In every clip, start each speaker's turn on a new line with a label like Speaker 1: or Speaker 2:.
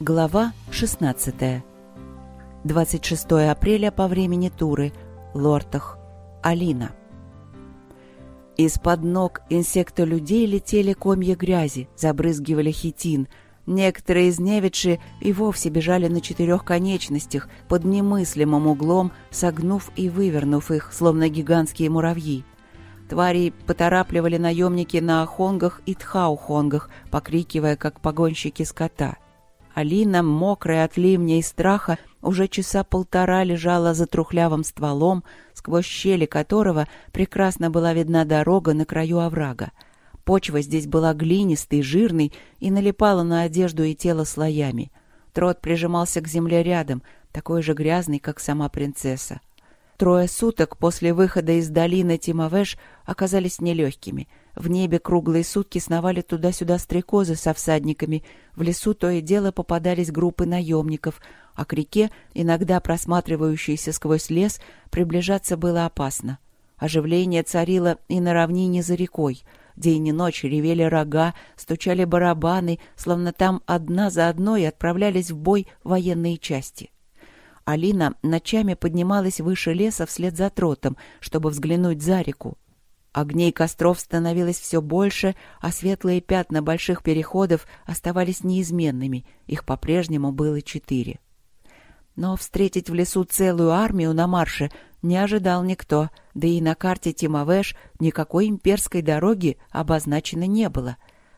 Speaker 1: Глава 16. 26 апреля по времени Туры. Лортах. Алина. Из-под ног инсектолюдей летели комья грязи, забрызгивали хитин. Некоторые из невидши и вовсе бежали на четырех конечностях, под немыслимым углом, согнув и вывернув их, словно гигантские муравьи. Твари поторапливали наемники на ахонгах и тхаухонгах, покрикивая, как погонщики скота — Алина, мокрая от ливня и страха, уже часа полтора лежала за трухлявым стволом, сквозь щели которого прекрасно была видна дорога на краю оврага. Почва здесь была глинистой, жирной и налипала на одежду и тело слоями. Трот прижимался к земле рядом, такой же грязный, как сама принцесса. Трое суток после выхода из долины Тимовеш оказались нелегкими — в небе круглые сутки сновали туда-сюда стрекозы со всадниками, в лесу то и дело попадались группы наемников, а к реке, иногда просматривающейся сквозь лес, приближаться было опасно. Оживление царило и на равнине за рекой. День и ночь ревели рога, стучали барабаны, словно там одна за одной отправлялись в бой военные части. Алина ночами поднималась выше леса вслед за тротом, чтобы взглянуть за реку. Огней костров становилось все больше, а светлые пятна больших переходов оставались неизменными, их по-прежнему было четыре. Но встретить в лесу целую армию на марше не ожидал никто, да и на карте Тимовеш никакой имперской дороги обозначено не было.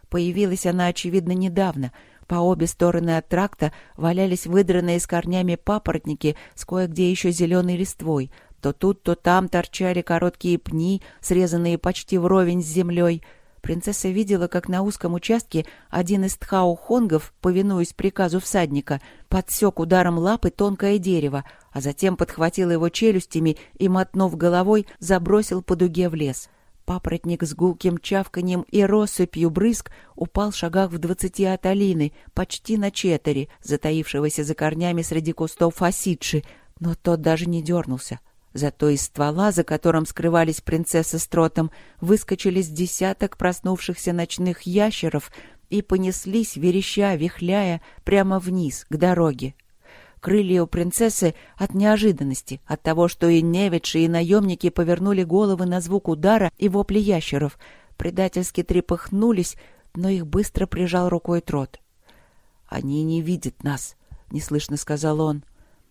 Speaker 1: Появилась она, очевидно, недавно. По обе стороны от тракта валялись выдранные с корнями папоротники с кое-где еще зеленой листвой — то тут, то там торчали короткие пни, срезанные почти вровень с землей. Принцесса видела, как на узком участке один из тхау-хонгов, повинуясь приказу всадника, подсек ударом лапы тонкое дерево, а затем подхватил его челюстями и, мотнув головой, забросил по дуге в лес. Папоротник с гулким чавканьем и россыпью брызг упал в шагах в двадцати от Алины, почти на четыре, затаившегося за корнями среди кустов осидши, но тот даже не дернулся — Зато из ствола, за которым скрывались принцесса с тротом, выскочили с десяток проснувшихся ночных ящеров и понеслись, вереща, вихляя, прямо вниз, к дороге. Крылья у принцессы от неожиданности, от того, что и невидши, и наемники повернули головы на звук удара и вопли ящеров, предательски трепыхнулись, но их быстро прижал рукой трот. «Они не видят нас», — неслышно сказал он.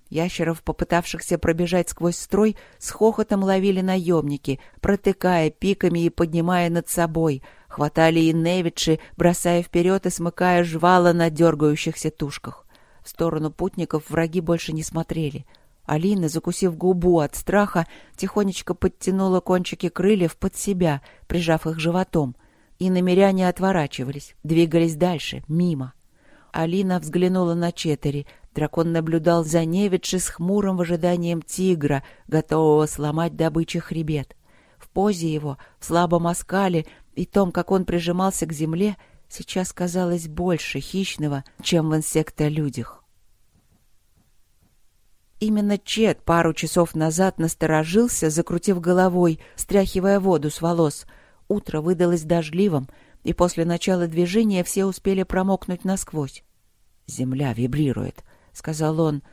Speaker 1: Ящеров, попытавшихся пробежать сквозь строй, с хохотом ловили наемники, протыкая пиками и поднимая над собой. Хватали и невидши, бросая вперед и смыкая жвала на дергающихся тушках. В сторону путников враги больше не смотрели. Алина, закусив губу от страха, тихонечко подтянула кончики крыльев под себя, прижав их животом. И намеряне отворачивались, двигались дальше, мимо. Алина взглянула на Четери, Дракон наблюдал за Невидши с хмурым ожиданием тигра, готового сломать добыче хребет. В позе его, в слабом оскале и том, как он прижимался к земле, сейчас казалось больше хищного, чем в инсектолюдях. Именно Чет пару часов назад насторожился, закрутив головой, стряхивая воду с волос. Утро выдалось дождливым, и после начала движения все успели промокнуть насквозь. Земля вибрирует сказал он.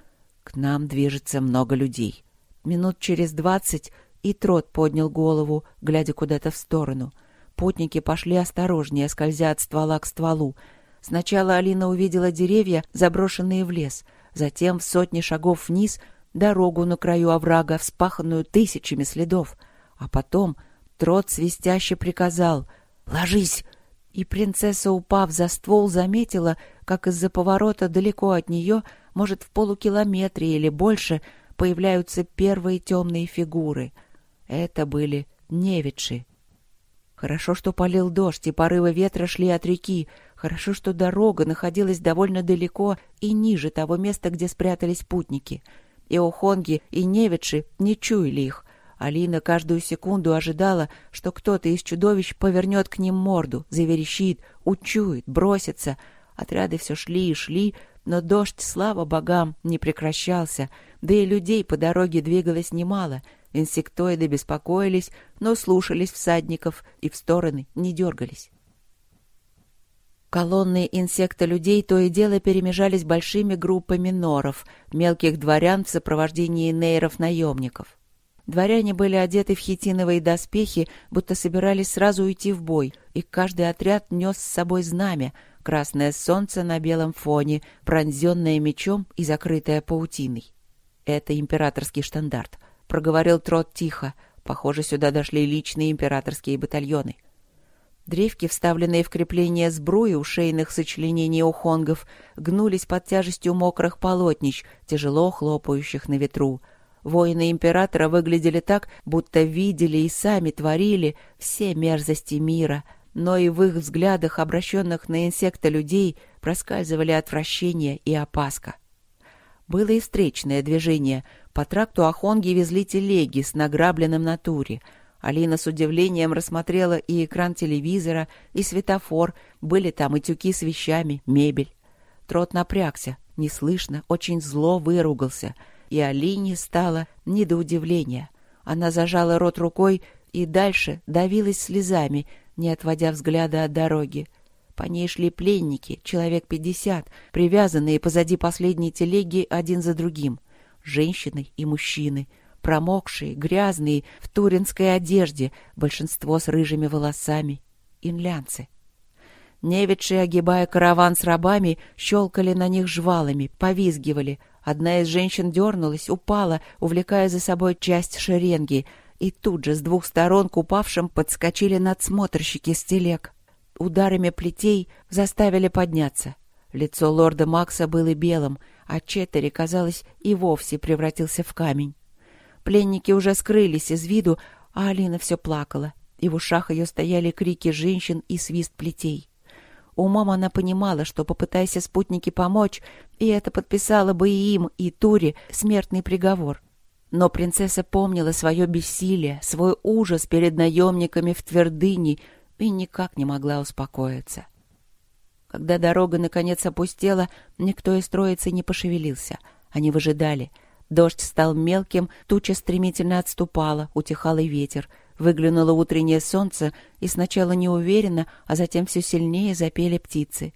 Speaker 1: К нам движется много людей. Минут через двадцать и Трот поднял голову, глядя куда-то в сторону. Путники пошли осторожнее, скользя от ствола к стволу. Сначала Алина увидела деревья, заброшенные в лес, затем в сотни шагов вниз дорогу на краю оврага, вспаханную тысячами следов. А потом Трот свистяще приказал «Ложись!» И принцесса, упав за ствол, заметила, как из-за поворота далеко от нее может, в полукилометре или больше появляются первые темные фигуры. Это были невидши. Хорошо, что полил дождь, и порывы ветра шли от реки. Хорошо, что дорога находилась довольно далеко и ниже того места, где спрятались путники. И Охонги, и Невидши не чуяли их. Алина каждую секунду ожидала, что кто-то из чудовищ повернет к ним морду, заверещит, учует, бросится. Отряды все шли и шли, но дождь, слава богам, не прекращался, да и людей по дороге двигалось немало. Инсектоиды беспокоились, но слушались всадников и в стороны не дергались. Колонны инсекта-людей то и дело перемежались большими группами норов, мелких дворян в сопровождении нейров-наемников. Дворяне были одеты в хитиновые доспехи, будто собирались сразу уйти в бой, и каждый отряд нес с собой знамя, красное солнце на белом фоне, пронзенное мечом и закрытое паутиной. «Это императорский штандарт», — проговорил Трот тихо. «Похоже, сюда дошли личные императорские батальоны». Древки, вставленные в крепление сбруи у шейных сочленений ухонгов, гнулись под тяжестью мокрых полотнищ, тяжело хлопающих на ветру — Воины императора выглядели так, будто видели и сами творили все мерзости мира, но и в их взглядах, обращенных на инсекта людей, проскальзывали отвращение и опаска. Было и встречное движение. По тракту Ахонги везли телеги с награбленным на туре. Алина с удивлением рассмотрела и экран телевизора, и светофор, были там и тюки с вещами, мебель. Трот напрягся, неслышно, очень зло выругался — и Алине стало не до удивления. Она зажала рот рукой и дальше давилась слезами, не отводя взгляда от дороги. По ней шли пленники, человек пятьдесят, привязанные позади последней телеги один за другим. Женщины и мужчины, промокшие, грязные, в туринской одежде, большинство с рыжими волосами. Инлянцы. Невидшие, огибая караван с рабами, щелкали на них жвалами, повизгивали, Одна из женщин дернулась, упала, увлекая за собой часть шеренги, и тут же с двух сторон к упавшим подскочили надсмотрщики с телег. Ударами плетей заставили подняться. Лицо лорда Макса было белым, а Четтери, казалось, и вовсе превратился в камень. Пленники уже скрылись из виду, а Алина все плакала, и в ушах ее стояли крики женщин и свист плетей. Умом она понимала, что, попытайся спутники помочь, и это подписало бы и им, и Туре смертный приговор. Но принцесса помнила свое бессилие, свой ужас перед наемниками в твердыне и никак не могла успокоиться. Когда дорога наконец опустела, никто из троицы не пошевелился. Они выжидали. Дождь стал мелким, туча стремительно отступала, утихал и ветер — Выглянуло утреннее солнце, и сначала неуверенно, а затем все сильнее запели птицы.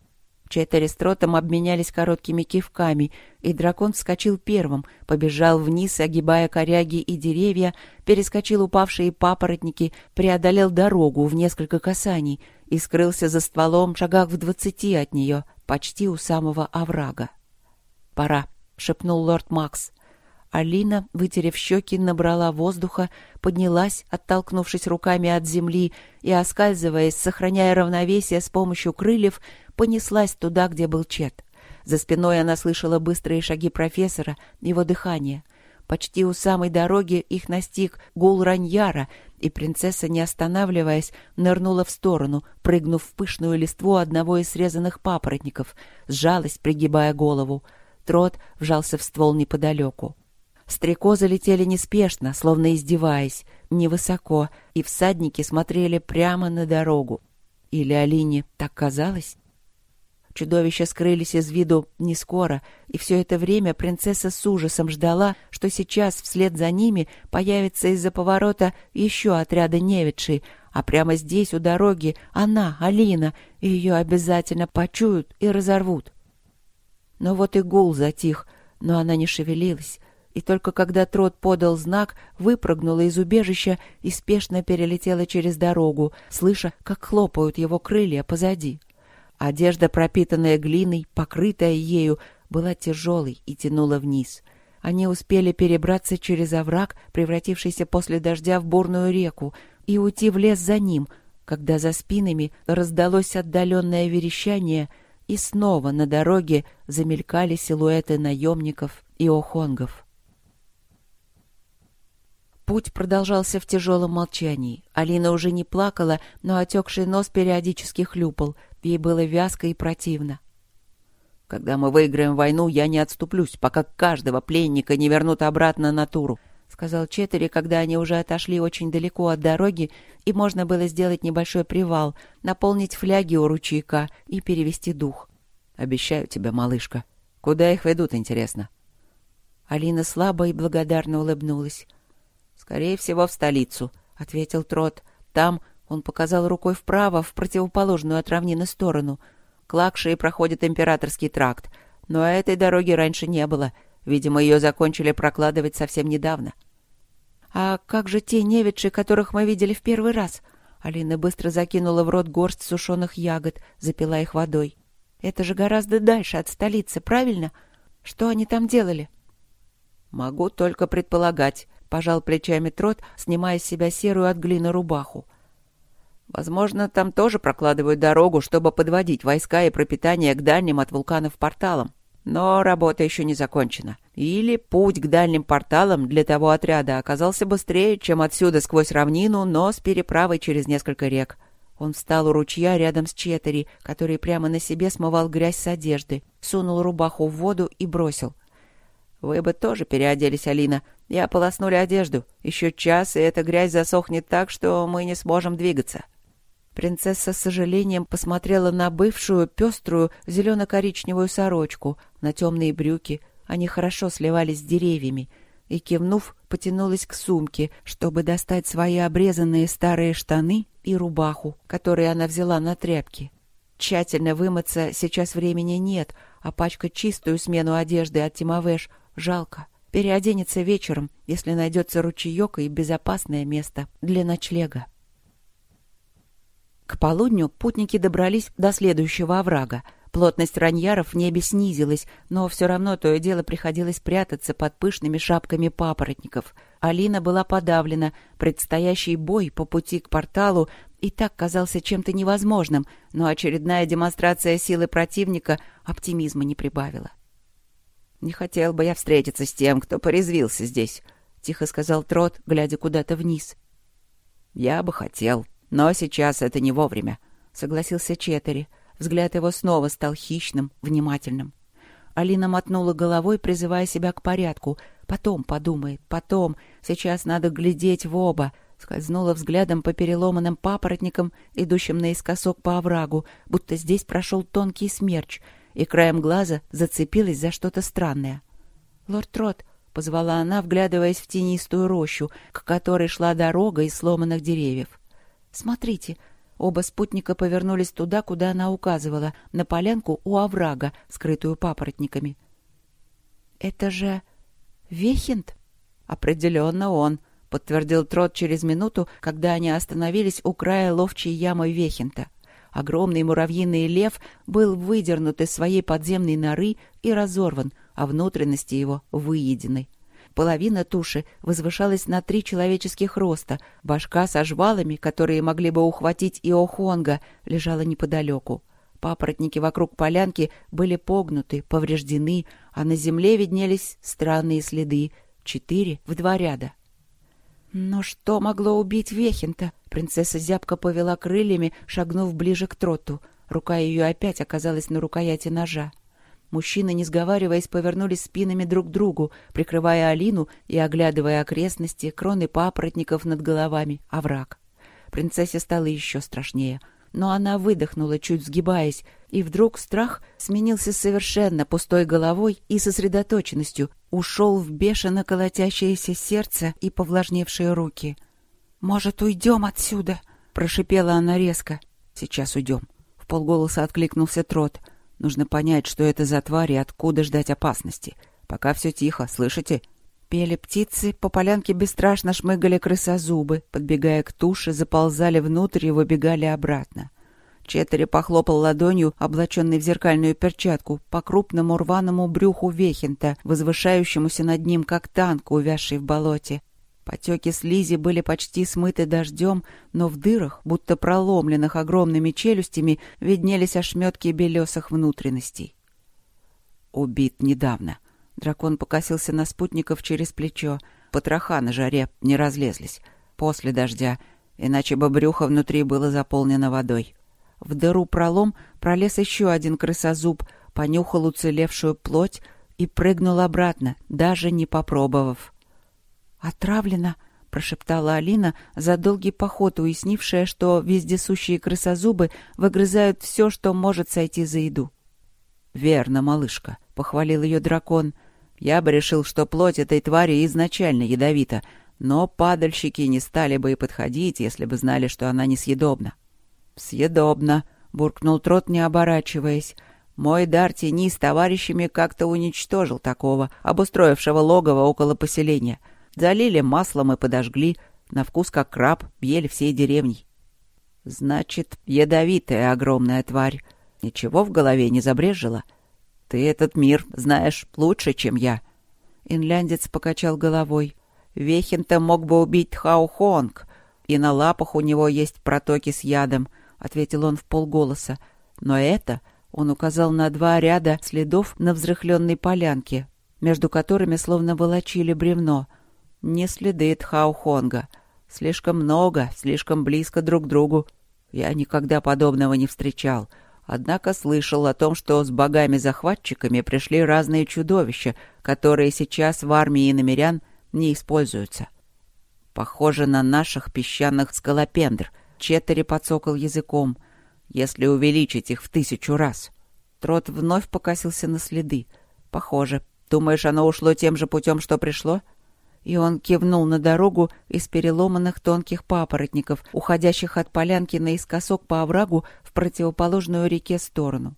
Speaker 1: Четыре с обменялись короткими кивками, и дракон вскочил первым, побежал вниз, огибая коряги и деревья, перескочил упавшие папоротники, преодолел дорогу в несколько касаний и скрылся за стволом шагах в двадцати от нее, почти у самого оврага. «Пора», — шепнул лорд Макс. Алина, вытерев щеки, набрала воздуха, поднялась, оттолкнувшись руками от земли и, оскальзываясь, сохраняя равновесие с помощью крыльев, понеслась туда, где был Чет. За спиной она слышала быстрые шаги профессора, его дыхание. Почти у самой дороги их настиг гул раньяра, и принцесса, не останавливаясь, нырнула в сторону, прыгнув в пышную листву одного из срезанных папоротников, сжалась, пригибая голову. Трот вжался в ствол неподалеку. Стрекозы летели неспешно, словно издеваясь, невысоко, и всадники смотрели прямо на дорогу. Или Алине так казалось? Чудовища скрылись из виду не скоро, и все это время принцесса с ужасом ждала, что сейчас вслед за ними появится из-за поворота еще отряда невидшей, а прямо здесь, у дороги, она, Алина, и ее обязательно почуют и разорвут. Но вот и гул затих, но она не шевелилась, и только когда Трот подал знак, выпрыгнула из убежища и спешно перелетела через дорогу, слыша, как хлопают его крылья позади. Одежда, пропитанная глиной, покрытая ею, была тяжелой и тянула вниз. Они успели перебраться через овраг, превратившийся после дождя в бурную реку, и уйти в лес за ним, когда за спинами раздалось отдаленное верещание, и снова на дороге замелькали силуэты наемников и охонгов. Путь продолжался в тяжелом молчании. Алина уже не плакала, но отекший нос периодически хлюпал. Ей было вязко и противно. «Когда мы выиграем войну, я не отступлюсь, пока каждого пленника не вернут обратно на Туру», — сказал Четери, когда они уже отошли очень далеко от дороги, и можно было сделать небольшой привал, наполнить фляги у ручейка и перевести дух. «Обещаю тебе, малышка. Куда их ведут, интересно?» Алина слабо и благодарно улыбнулась. «Скорее всего, в столицу», — ответил Трот. «Там...» — он показал рукой вправо, в противоположную от равнины сторону. к Лакшии проходит императорский тракт, но этой дороги раньше не было. Видимо, ее закончили прокладывать совсем недавно. «А как же те невидши, которых мы видели в первый раз?» Алина быстро закинула в рот горсть сушеных ягод, запила их водой. «Это же гораздо дальше от столицы, правильно? Что они там делали?» «Могу только предполагать», — пожал плечами Трот, снимая с себя серую от глины рубаху. «Возможно, там тоже прокладывают дорогу, чтобы подводить войска и пропитание к дальним от вулканов порталам. Но работа еще не закончена. Или путь к дальним порталам для того отряда оказался быстрее, чем отсюда сквозь равнину, но с переправой через несколько рек. Он встал у ручья рядом с Четери, который прямо на себе смывал грязь с одежды, сунул рубаху в воду и бросил. «Вы бы тоже переоделись, Алина, и ополоснули одежду. Еще час, и эта грязь засохнет так, что мы не сможем двигаться». Принцесса с сожалением посмотрела на бывшую пеструю зелено-коричневую сорочку, на темные брюки. Они хорошо сливались с деревьями. И, кивнув, потянулась к сумке, чтобы достать свои обрезанные старые штаны и рубаху, которые она взяла на тряпки. Тщательно вымыться сейчас времени нет, а пачкать чистую смену одежды от Тимовеш жалко. Переоденется вечером, если найдется ручеек и безопасное место для ночлега. К полудню путники добрались до следующего оврага. Плотность раньяров в небе снизилась, но все равно то и дело приходилось прятаться под пышными шапками папоротников. Алина была подавлена. Предстоящий бой по пути к порталу и так казался чем-то невозможным, но очередная демонстрация силы противника оптимизма не прибавила. «Не хотел бы я встретиться с тем, кто порезвился здесь», — тихо сказал Трот, глядя куда-то вниз. «Я бы хотел», но сейчас это не вовремя, — согласился Четери. Взгляд его снова стал хищным, внимательным. Алина мотнула головой, призывая себя к порядку. Потом подумает, потом. Сейчас надо глядеть в оба. Скользнула взглядом по переломанным папоротникам, идущим наискосок по оврагу, будто здесь прошел тонкий смерч, и краем глаза зацепилась за что-то странное. «Лорд Трот», — позвала она, вглядываясь в тенистую рощу, к которой шла дорога из сломанных деревьев. «Смотрите!» Оба спутника повернулись туда, куда она указывала, на полянку у оврага, скрытую папоротниками. «Это же... Вехент?» «Определенно он», — подтвердил Трот через минуту, когда они остановились у края ловчей ямы Вехента. Огромный муравьиный лев был выдернут из своей подземной норы и разорван, а внутренности его выедены. Половина туши возвышалась на три человеческих роста. Башка со жвалами, которые могли бы ухватить и Охонга, лежала неподалеку. Папоротники вокруг полянки были погнуты, повреждены, а на земле виднелись странные следы. Четыре в два ряда. «Но что могло убить Вехента?» Принцесса зябко повела крыльями, шагнув ближе к троту. Рука ее опять оказалась на рукояти ножа. Мужчины, не сговариваясь, повернулись спинами друг к другу, прикрывая Алину и оглядывая окрестности, кроны папоротников над головами, овраг. Принцессе стало еще страшнее. Но она выдохнула, чуть сгибаясь, и вдруг страх сменился совершенно пустой головой и сосредоточенностью, ушел в бешено колотящееся сердце и повлажневшие руки. «Может, уйдем отсюда?» — прошипела она резко. «Сейчас уйдем», — в полголоса откликнулся Трот. Нужно понять, что это за тварь и откуда ждать опасности. Пока все тихо, слышите? Пели птицы, по полянке бесстрашно шмыгали крысозубы, подбегая к туше, заползали внутрь и выбегали обратно. Четтери похлопал ладонью, облаченный в зеркальную перчатку, по крупному рваному брюху Вехента, возвышающемуся над ним, как танк, увязший в болоте. Потеки слизи были почти смыты дождем, но в дырах, будто проломленных огромными челюстями, виднелись ошметки белесых внутренностей. Убит недавно. Дракон покосился на спутников через плечо. Потроха на жаре не разлезлись. После дождя, иначе бы брюхо внутри было заполнено водой. В дыру пролом пролез еще один крысозуб, понюхал уцелевшую плоть и прыгнул обратно, даже не попробовав. «Отравлена!» — прошептала Алина, за долгий поход уяснившая, что вездесущие крысозубы выгрызают все, что может сойти за еду. «Верно, малышка», — похвалил ее дракон. «Я бы решил, что плоть этой твари изначально ядовита, но падальщики не стали бы и подходить, если бы знали, что она несъедобна». «Съедобна», —— буркнул Трот, не оборачиваясь. «Мой Дартини с товарищами как-то уничтожил такого, обустроившего логово около поселения. Залили маслом и подожгли. На вкус как краб, ели всей деревней». «Значит, ядовитая огромная тварь. Ничего в голове не забрежило? Ты этот мир знаешь лучше, чем я». Инляндец покачал головой. «Вехин-то мог бы убить Хаухонг, и на лапах у него есть протоки с ядом», — ответил он в полголоса. «Но это...» — он указал на два ряда следов на взрыхленной полянке, между которыми словно волочили бревно. «Не следы Тхаухонга. Слишком много, слишком близко друг к другу. Я никогда подобного не встречал. Однако слышал о том, что с богами-захватчиками пришли разные чудовища, которые сейчас в армии иномерян не используются. Похоже на наших песчаных скалопендр. Четыре подсокал языком. Если увеличить их в тысячу раз. Трот вновь покосился на следы. Похоже. Думаешь, оно ушло тем же путем, что пришло? — и он кивнул на дорогу из переломанных тонких папоротников, уходящих от полянки наискосок по оврагу в противоположную реке сторону.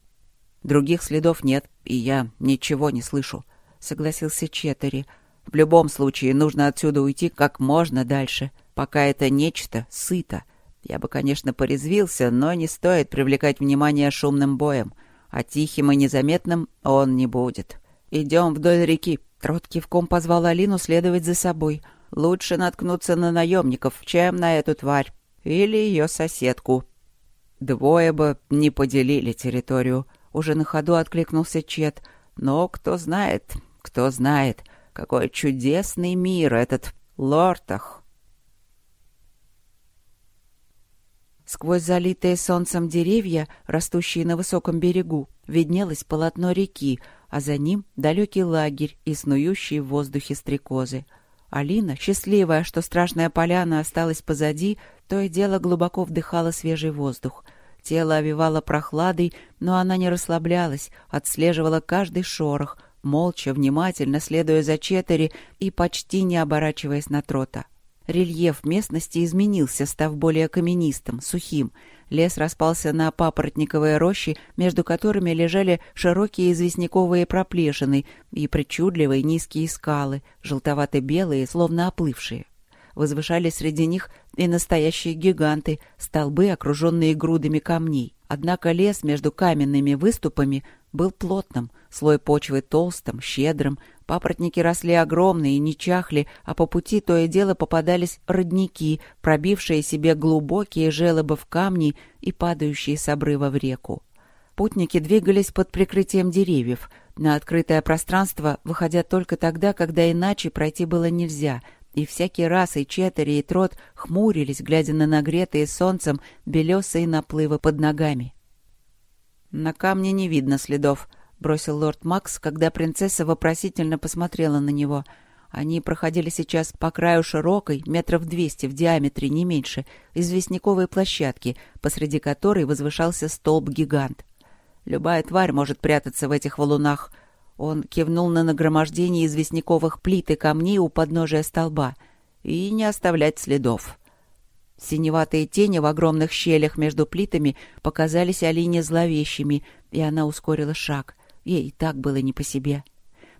Speaker 1: «Других следов нет, и я ничего не слышу», — согласился Четери. «В любом случае нужно отсюда уйти как можно дальше, пока это нечто сыто. Я бы, конечно, порезвился, но не стоит привлекать внимание шумным боем, а тихим и незаметным он не будет. Идем вдоль реки, Трот кивком позвал Алину следовать за собой. Лучше наткнуться на наемников, чем на эту тварь. Или ее соседку. Двое бы не поделили территорию. Уже на ходу откликнулся Чет. Но кто знает, кто знает, какой чудесный мир этот Лортах. Сквозь залитые солнцем деревья, растущие на высоком берегу, виднелось полотно реки, а за ним далекий лагерь и снующие в воздухе стрекозы. Алина, счастливая, что страшная поляна осталась позади, то и дело глубоко вдыхала свежий воздух. Тело овивало прохладой, но она не расслаблялась, отслеживала каждый шорох, молча, внимательно следуя за Четери и почти не оборачиваясь на трота. Рельеф местности изменился, став более каменистым, сухим. Лес распался на папоротниковые рощи, между которыми лежали широкие известняковые проплешины и причудливые низкие скалы, желтовато-белые, словно оплывшие. Возвышались среди них и настоящие гиганты, столбы, окруженные грудами камней. Однако лес между каменными выступами был плотным, слой почвы толстым, щедрым, папоротники росли огромные и не чахли, а по пути то и дело попадались родники, пробившие себе глубокие желобы в камни и падающие с обрыва в реку. Путники двигались под прикрытием деревьев. На открытое пространство выходя только тогда, когда иначе пройти было нельзя, и всякий раз и Четери, и Трот хмурились, глядя на нагретые солнцем белесые наплывы под ногами. «На камне не видно следов», — бросил лорд Макс, когда принцесса вопросительно посмотрела на него. Они проходили сейчас по краю широкой, метров двести в диаметре, не меньше, известняковой площадки, посреди которой возвышался столб-гигант. Любая тварь может прятаться в этих валунах. Он кивнул на нагромождение известняковых плит и камней у подножия столба. И не оставлять следов. Синеватые тени в огромных щелях между плитами показались Алине зловещими, и она ускорила шаг. Ей и так было не по себе.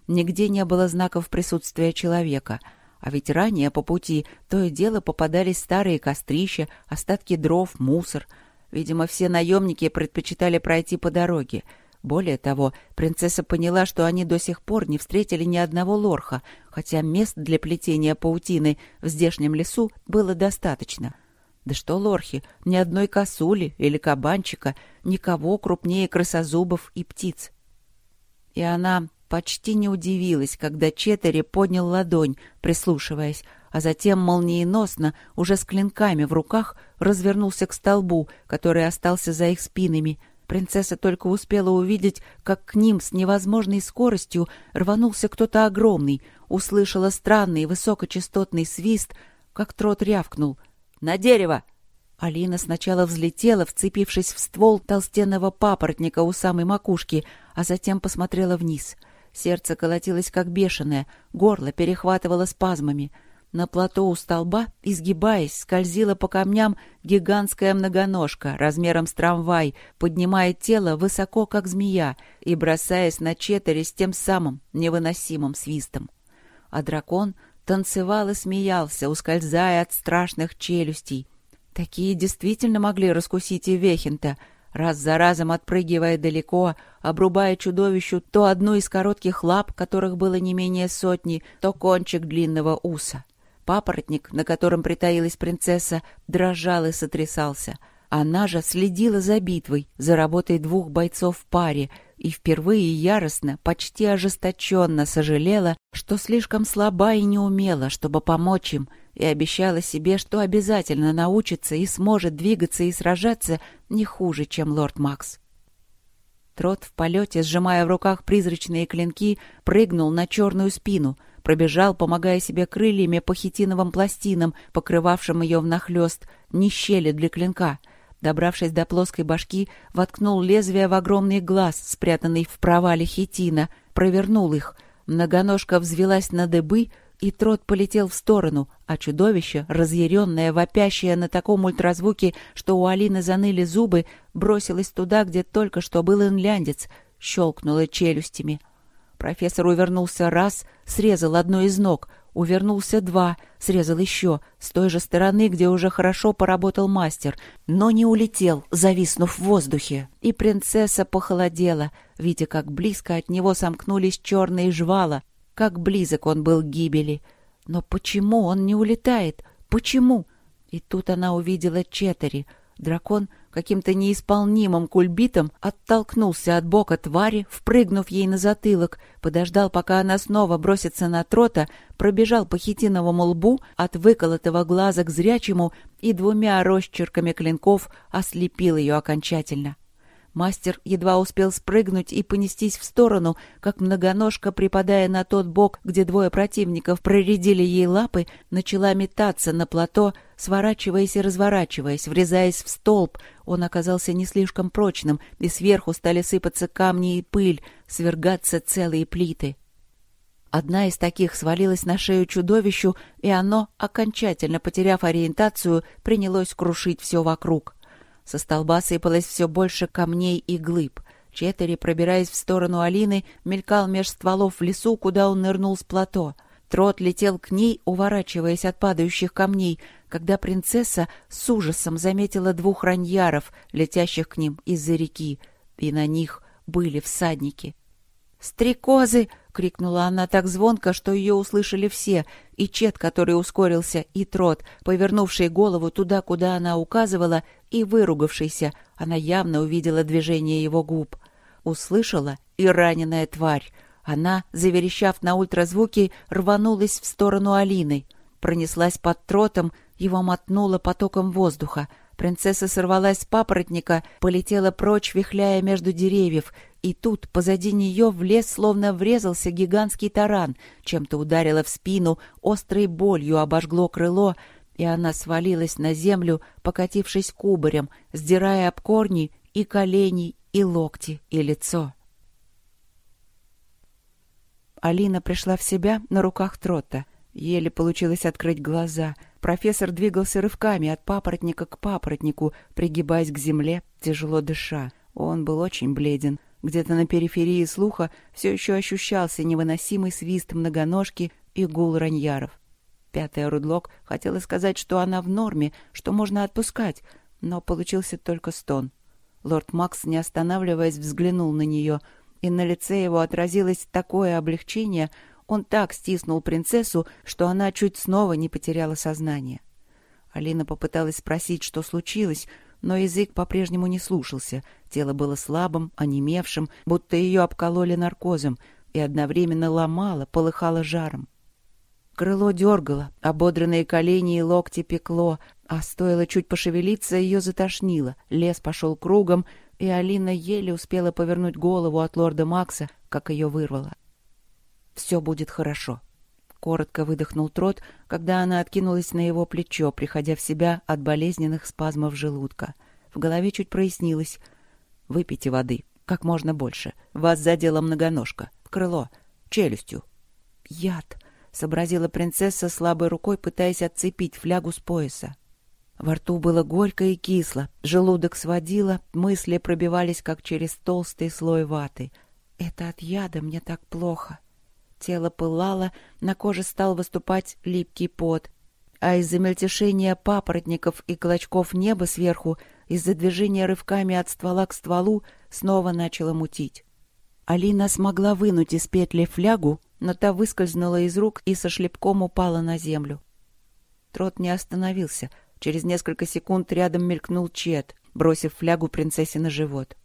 Speaker 1: Нигде не было знаков присутствия человека, а ведь ранее по пути то и дело попадались старые кострища, остатки дров, мусор. Видимо, все наемники предпочитали пройти по дороге. Более того, принцесса поняла, что они до сих пор не встретили ни одного лорха, хотя мест для плетения паутины в здешнем лесу было достаточно — да что лорхи, ни одной косули или кабанчика, никого крупнее крысозубов и птиц. И она почти не удивилась, когда Четери поднял ладонь, прислушиваясь, а затем молниеносно, уже с клинками в руках, развернулся к столбу, который остался за их спинами. Принцесса только успела увидеть, как к ним с невозможной скоростью рванулся кто-то огромный, услышала странный высокочастотный свист, как трот рявкнул — на дерево!» Алина сначала взлетела, вцепившись в ствол толстенного папоротника у самой макушки, а затем посмотрела вниз. Сердце колотилось как бешеное, горло перехватывало спазмами. На плато у столба, изгибаясь, скользила по камням гигантская многоножка размером с трамвай, поднимая тело высоко, как змея, и бросаясь на четыре с тем самым невыносимым свистом. А дракон танцевал и смеялся, ускользая от страшных челюстей. Такие действительно могли раскусить и Вехента, раз за разом отпрыгивая далеко, обрубая чудовищу то одну из коротких лап, которых было не менее сотни, то кончик длинного уса. Папоротник, на котором притаилась принцесса, дрожал и сотрясался. Она же следила за битвой, за работой двух бойцов в паре, и впервые яростно, почти ожесточенно сожалела, что слишком слаба и неумела, чтобы помочь им, и обещала себе, что обязательно научится и сможет двигаться и сражаться не хуже, чем лорд Макс. Трот в полете, сжимая в руках призрачные клинки, прыгнул на черную спину — пробежал, помогая себе крыльями по хитиновым пластинам, покрывавшим ее внахлёст, не щели для клинка. Добравшись до плоской башки, воткнул лезвие в огромный глаз, спрятанный в провале хитина, провернул их. Многоножка взвелась на дыбы, и трот полетел в сторону, а чудовище, разъяренное, вопящее на таком ультразвуке, что у Алины заныли зубы, бросилось туда, где только что был инляндец, щелкнуло челюстями — Профессор увернулся раз, срезал одну из ног, увернулся два, срезал еще, с той же стороны, где уже хорошо поработал мастер, но не улетел, зависнув в воздухе. И принцесса похолодела, видя, как близко от него сомкнулись черные жвала, как близок он был к гибели. Но почему он не улетает? Почему? И тут она увидела Четери. Дракон — каким-то неисполнимым кульбитом оттолкнулся от бока твари, впрыгнув ей на затылок, подождал, пока она снова бросится на трота, пробежал по хитиновому лбу от выколотого глаза к зрячему и двумя росчерками клинков ослепил ее окончательно. Мастер едва успел спрыгнуть и понестись в сторону, как многоножка, припадая на тот бок, где двое противников проредили ей лапы, начала метаться на плато, сворачиваясь и разворачиваясь, врезаясь в столб. Он оказался не слишком прочным, и сверху стали сыпаться камни и пыль, свергаться целые плиты. Одна из таких свалилась на шею чудовищу, и оно, окончательно потеряв ориентацию, принялось крушить все вокруг — со столба сыпалось все больше камней и глыб. Четери, пробираясь в сторону Алины, мелькал меж стволов в лесу, куда он нырнул с плато. Трот летел к ней, уворачиваясь от падающих камней, когда принцесса с ужасом заметила двух раньяров, летящих к ним из-за реки, и на них были всадники. «Стрекозы!» — крикнула она так звонко, что ее услышали все, и Чет, который ускорился, и Трот, повернувший голову туда, куда она указывала, и выругавшийся, она явно увидела движение его губ. Услышала и раненая тварь. Она, заверещав на ультразвуке, рванулась в сторону Алины. Пронеслась под тротом, его мотнуло потоком воздуха — Принцесса сорвалась с папоротника, полетела прочь, вихляя между деревьев, и тут позади нее в лес словно врезался гигантский таран, чем-то ударила в спину, острой болью обожгло крыло, и она свалилась на землю, покатившись кубарем, сдирая об корни и колени, и локти, и лицо. Алина пришла в себя на руках Трота. Еле получилось открыть глаза — Профессор двигался рывками от папоротника к папоротнику, пригибаясь к земле, тяжело дыша. Он был очень бледен. Где-то на периферии слуха все еще ощущался невыносимый свист многоножки и гул раньяров. Пятая Рудлок хотела сказать, что она в норме, что можно отпускать, но получился только стон. Лорд Макс, не останавливаясь, взглянул на нее, и на лице его отразилось такое облегчение — он так стиснул принцессу, что она чуть снова не потеряла сознание. Алина попыталась спросить, что случилось, но язык по-прежнему не слушался. Тело было слабым, онемевшим, будто ее обкололи наркозом, и одновременно ломало, полыхало жаром. Крыло дергало, ободранные колени и локти пекло, а стоило чуть пошевелиться, ее затошнило. Лес пошел кругом, и Алина еле успела повернуть голову от лорда Макса, как ее вырвало. Все будет хорошо. Коротко выдохнул Трот, когда она откинулась на его плечо, приходя в себя от болезненных спазмов желудка. В голове чуть прояснилось. «Выпейте воды. Как можно больше. Вас задела многоножка. В крыло. Челюстью». «Яд!» — сообразила принцесса слабой рукой, пытаясь отцепить флягу с пояса. Во рту было горько и кисло, желудок сводило, мысли пробивались, как через толстый слой ваты. «Это от яда мне так плохо». Тело пылало, на коже стал выступать липкий пот, а из-за мельтешения папоротников и клочков неба сверху, из-за движения рывками от ствола к стволу, снова начало мутить. Алина смогла вынуть из петли флягу, но та выскользнула из рук и со шлепком упала на землю. Трот не остановился. Через несколько секунд рядом мелькнул Чет, бросив флягу принцессе на живот.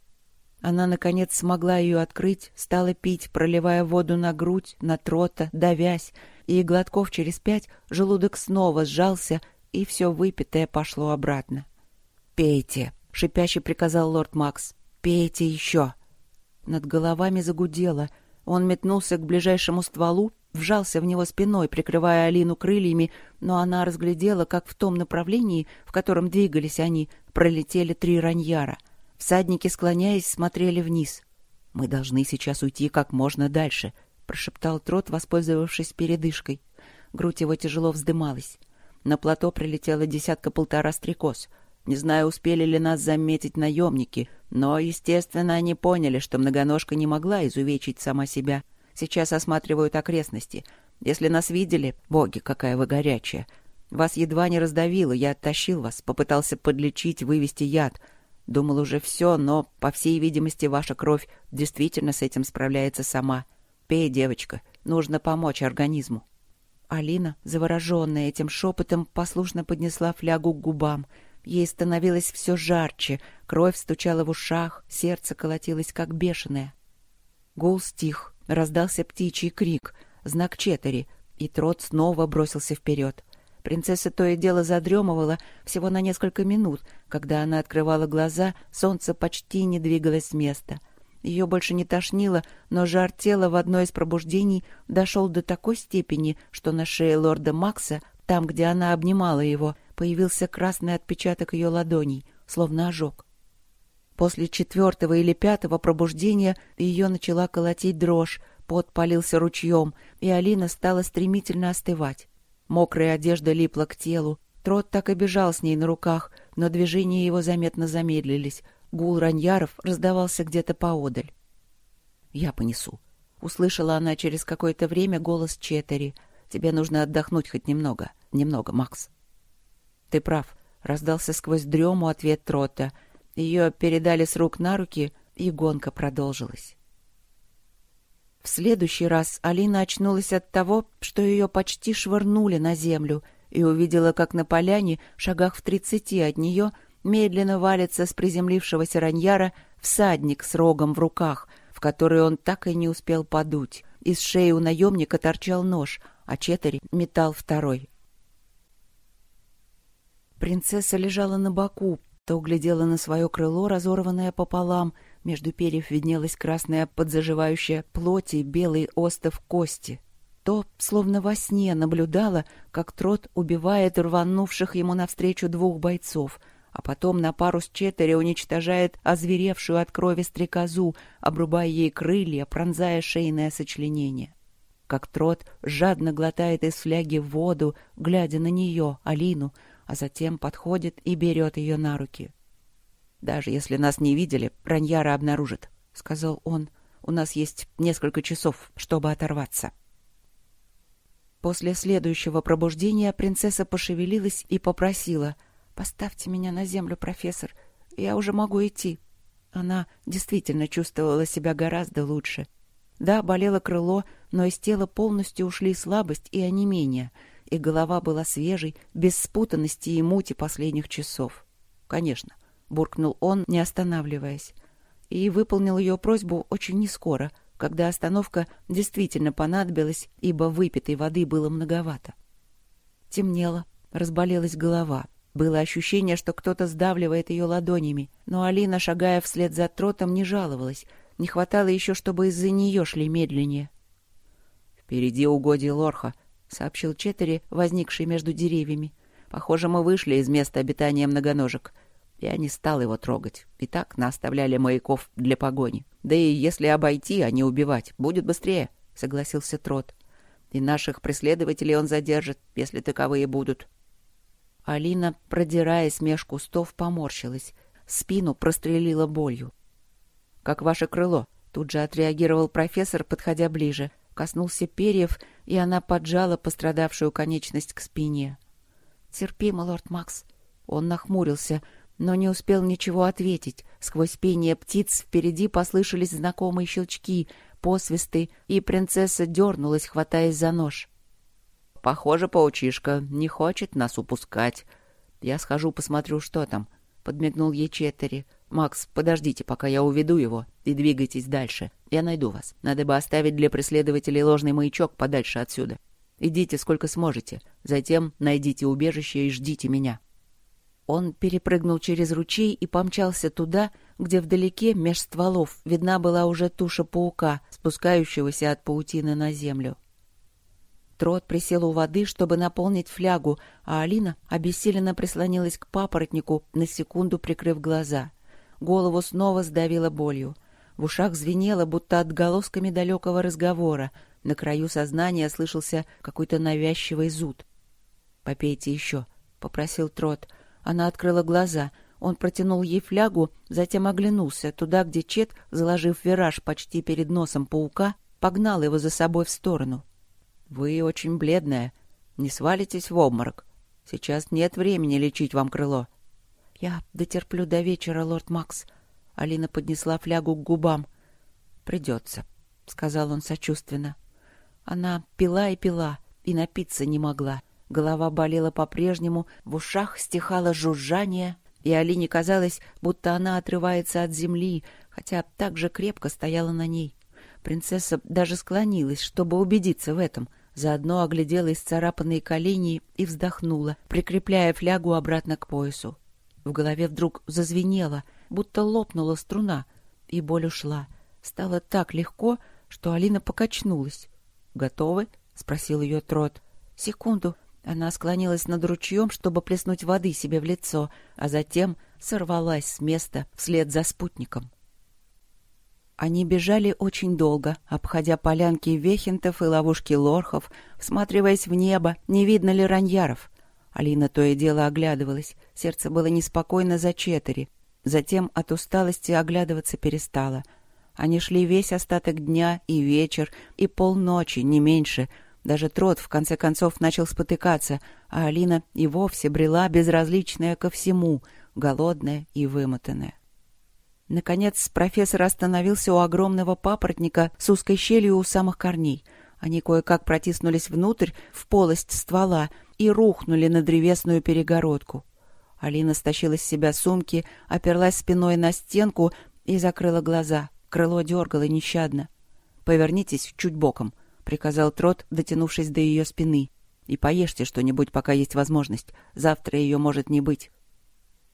Speaker 1: Она, наконец, смогла ее открыть, стала пить, проливая воду на грудь, на трота, давясь, и глотков через пять желудок снова сжался, и все выпитое пошло обратно. «Пейте!» — шипяще приказал лорд Макс. «Пейте еще!» Над головами загудело — он метнулся к ближайшему стволу, вжался в него спиной, прикрывая Алину крыльями, но она разглядела, как в том направлении, в котором двигались они, пролетели три раньяра. Всадники, склоняясь, смотрели вниз. «Мы должны сейчас уйти как можно дальше», — прошептал Трот, воспользовавшись передышкой. Грудь его тяжело вздымалась. На плато прилетела десятка-полтора стрекоз — не знаю, успели ли нас заметить наемники, но, естественно, они поняли, что многоножка не могла изувечить сама себя. Сейчас осматривают окрестности. Если нас видели, боги, какая вы горячая. Вас едва не раздавило, я оттащил вас, попытался подлечить, вывести яд. Думал уже все, но, по всей видимости, ваша кровь действительно с этим справляется сама. Пей, девочка, нужно помочь организму. Алина, завороженная этим шепотом, послушно поднесла флягу к губам — Ей становилось все жарче, кровь стучала в ушах, сердце колотилось, как бешеное. Гул стих, раздался птичий крик, знак четыре, и трот снова бросился вперед. Принцесса то и дело задремывала всего на несколько минут. Когда она открывала глаза, солнце почти не двигалось с места. Ее больше не тошнило, но жар тела в одно из пробуждений дошел до такой степени, что на шее лорда Макса, там, где она обнимала его, — появился красный отпечаток ее ладоней, словно ожог. После четвертого или пятого пробуждения ее начала колотить дрожь, пот полился ручьем, и Алина стала стремительно остывать. Мокрая одежда липла к телу. Трот так и бежал с ней на руках, но движения его заметно замедлились. Гул раньяров раздавался где-то поодаль. «Я понесу», — услышала она через какое-то время голос Четери. «Тебе нужно отдохнуть хоть немного. Немного, Макс». «Ты прав», — раздался сквозь дрему ответ Трота. Ее передали с рук на руки, и гонка продолжилась. В следующий раз Алина очнулась от того, что ее почти швырнули на землю, и увидела, как на поляне, шагах в тридцати от нее, медленно валится с приземлившегося раньяра всадник с рогом в руках, в который он так и не успел подуть. Из шеи у наемника торчал нож, а четыре метал второй. Принцесса лежала на боку, то глядела на свое крыло, разорванное пополам, между перьев виднелась красная подзаживающая плоть и белый остов кости. То, словно во сне, наблюдала, как трот убивает рванувших ему навстречу двух бойцов, а потом на пару с четыре уничтожает озверевшую от крови стрекозу, обрубая ей крылья, пронзая шейное сочленение. Как трот жадно глотает из фляги воду, глядя на нее, Алину, а затем подходит и берет ее на руки. «Даже если нас не видели, Раньяра обнаружит», — сказал он. «У нас есть несколько часов, чтобы оторваться». После следующего пробуждения принцесса пошевелилась и попросила «Поставьте меня на землю, профессор, я уже могу идти». Она действительно чувствовала себя гораздо лучше. Да, болело крыло, но из тела полностью ушли слабость и онемение — и голова была свежей, без спутанности и мути последних часов. «Конечно», — буркнул он, не останавливаясь, и выполнил ее просьбу очень нескоро, когда остановка действительно понадобилась, ибо выпитой воды было многовато. Темнело, разболелась голова. Было ощущение, что кто-то сдавливает ее ладонями, но Алина, шагая вслед за тротом, не жаловалась. Не хватало еще, чтобы из-за нее шли медленнее. «Впереди угодье Лорха», — сообщил Четтери, возникший между деревьями. «Похоже, мы вышли из места обитания многоножек. Я не стал его трогать. И так наставляли маяков для погони. Да и если обойти, а не убивать, будет быстрее», — согласился Трот. И наших преследователей он задержит, если таковые будут. Алина, продираясь меж кустов, поморщилась. Спину прострелила болью. «Как ваше крыло?» Тут же отреагировал профессор, подходя ближе. Коснулся перьев, и она поджала пострадавшую конечность к спине. «Терпимо, лорд Макс». Он нахмурился, но не успел ничего ответить. Сквозь пение птиц впереди послышались знакомые щелчки, посвисты, и принцесса дернулась, хватаясь за нож. Похоже, паучишка не хочет нас упускать. Я схожу, посмотрю, что там. Подмигнул ей Четтери. Макс, подождите, пока я уведу его, и двигайтесь дальше. Я найду вас. Надо бы оставить для преследователей ложный маячок подальше отсюда. Идите сколько сможете. Затем найдите убежище и ждите меня. Он перепрыгнул через ручей и помчался туда, где вдалеке, меж стволов, видна была уже туша паука, спускающегося от паутины на землю. Трот присел у воды, чтобы наполнить флягу, а Алина обессиленно прислонилась к папоротнику, на секунду прикрыв глаза. Голову снова сдавило болью. В ушах звенело, будто отголосками далекого разговора. На краю сознания слышался какой-то навязчивый зуд. «Попейте еще», — попросил Трот. Она открыла глаза. Он протянул ей флягу, затем оглянулся туда, где Чет, заложив вираж почти перед носом паука, погнал его за собой в сторону. «Вы очень бледная. Не свалитесь в обморок. Сейчас нет времени лечить вам крыло». «Я дотерплю до вечера, лорд Макс». Алина поднесла флягу к губам. «Придется», — сказал он сочувственно. Она пила и пила, и напиться не могла. Голова болела по-прежнему, в ушах стихало жужжание, и Алине казалось, будто она отрывается от земли, хотя так же крепко стояла на ней. Принцесса даже склонилась, чтобы убедиться в этом, Заодно оглядела исцарапанные колени и вздохнула, прикрепляя флягу обратно к поясу. В голове вдруг зазвенело, будто лопнула струна, и боль ушла. Стало так легко, что Алина покачнулась. «Готовы?» — спросил ее Трот. «Секунду». Она склонилась над ручьем, чтобы плеснуть воды себе в лицо, а затем сорвалась с места вслед за спутником. Они бежали очень долго, обходя полянки вехентов и ловушки лорхов, всматриваясь в небо, не видно ли раньяров. Алина то и дело оглядывалась, сердце было неспокойно за четыре. Затем от усталости оглядываться перестала. Они шли весь остаток дня и вечер, и полночи, не меньше. Даже трот, в конце концов, начал спотыкаться, а Алина и вовсе брела безразличная ко всему, голодная и вымотанная. Наконец профессор остановился у огромного папоротника с узкой щелью у самых корней. Они кое-как протиснулись внутрь, в полость ствола, и рухнули на древесную перегородку. Алина стащила с себя сумки, оперлась спиной на стенку и закрыла глаза. Крыло дергало нещадно. «Повернитесь чуть боком», — приказал Трот, дотянувшись до ее спины. «И поешьте что-нибудь, пока есть возможность. Завтра ее может не быть».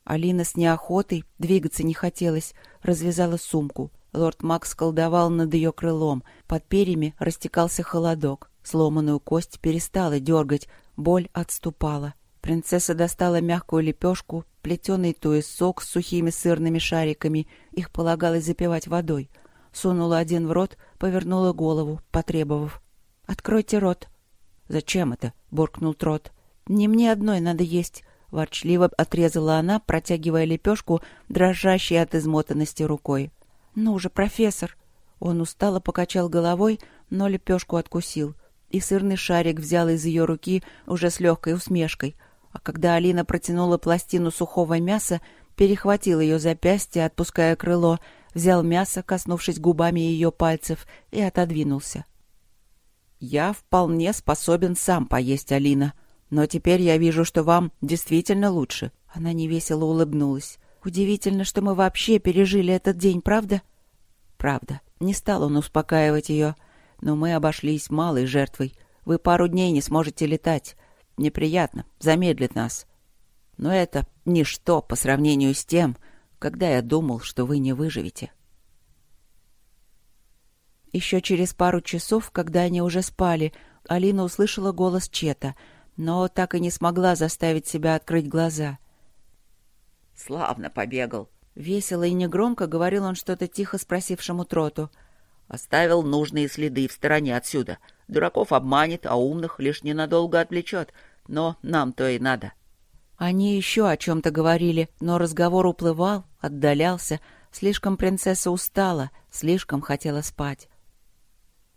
Speaker 1: Алина с неохотой, двигаться не хотелось, развязала сумку. Лорд Макс колдовал над ее крылом. Под перьями растекался холодок. Сломанную кость перестала дергать, боль отступала. Принцесса достала мягкую лепешку, плетеный туесок с сухими сырными шариками. Их полагалось запивать водой. Сунула один в рот, повернула голову, потребовав. «Откройте рот». «Зачем это?» — буркнул Трот. «Не мне одной надо есть. Ворчливо отрезала она, протягивая лепешку, дрожащей от измотанности рукой. «Ну же, профессор!» Он устало покачал головой, но лепешку откусил. И сырный шарик взял из ее руки уже с легкой усмешкой. А когда Алина протянула пластину сухого мяса, перехватил ее запястье, отпуская крыло, взял мясо, коснувшись губами ее пальцев, и отодвинулся. «Я вполне способен сам поесть, Алина», но теперь я вижу, что вам действительно лучше». Она невесело улыбнулась. «Удивительно, что мы вообще пережили этот день, правда?» «Правда». Не стал он успокаивать ее. «Но мы обошлись малой жертвой. Вы пару дней не сможете летать. Неприятно, замедлит нас. Но это ничто по сравнению с тем, когда я думал, что вы не выживете». Еще через пару часов, когда они уже спали, Алина услышала голос Чета — но так и не смогла заставить себя открыть глаза.
Speaker 2: «Славно побегал!»
Speaker 1: Весело и негромко говорил он что-то тихо спросившему троту.
Speaker 2: Оставил нужные следы в стороне отсюда. Дураков обманет, а умных лишь ненадолго отвлечет. Но нам то и надо.
Speaker 1: Они еще о чем-то говорили, но разговор уплывал, отдалялся. Слишком принцесса устала, слишком хотела спать.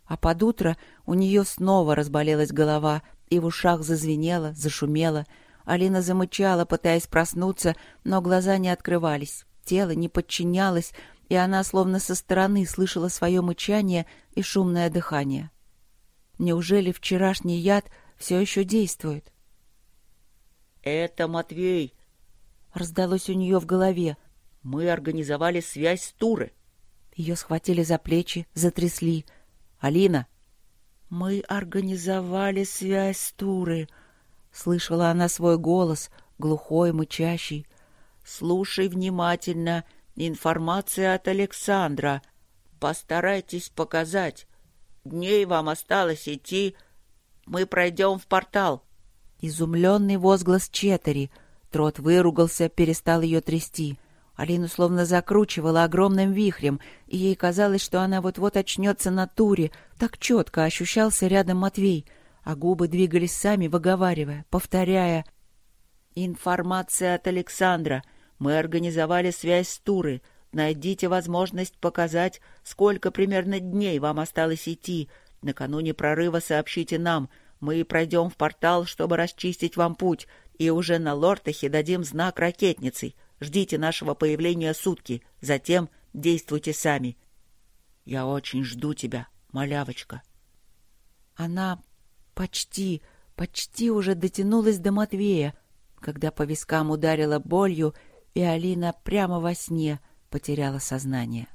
Speaker 1: А под утро у нее снова разболелась голова, и в ушах зазвенело, зашумело. Алина замычала, пытаясь проснуться, но глаза не открывались, тело не подчинялось, и она словно со стороны слышала свое мычание и шумное дыхание. Неужели вчерашний яд все еще действует?
Speaker 2: «Это Матвей!»
Speaker 1: — раздалось у нее в голове.
Speaker 2: «Мы организовали связь с Туры».
Speaker 1: Ее схватили за плечи, затрясли. «Алина!» «Мы организовали связь с Туры!» Слышала она свой голос, глухой, мычащий. «Слушай внимательно. Информация от Александра. Постарайтесь показать. Дней вам осталось идти. Мы пройдем в портал. Изумленный возглас Четери. Трот выругался, перестал ее трясти. Алину словно закручивала огромным вихрем, и ей казалось, что она вот-вот очнется на туре. Так четко ощущался рядом Матвей, а губы двигались сами, выговаривая, повторяя. «Информация от Александра. Мы организовали связь с Туры. Найдите возможность показать, сколько примерно дней вам осталось идти. Накануне прорыва сообщите нам — мы пройдем в портал, чтобы расчистить вам путь, и уже на Лортахе дадим знак ракетницей. Ждите нашего появления сутки, затем действуйте сами. Я очень жду тебя, малявочка. Она почти, почти уже дотянулась до Матвея, когда по вискам ударила болью, и Алина прямо во сне потеряла сознание.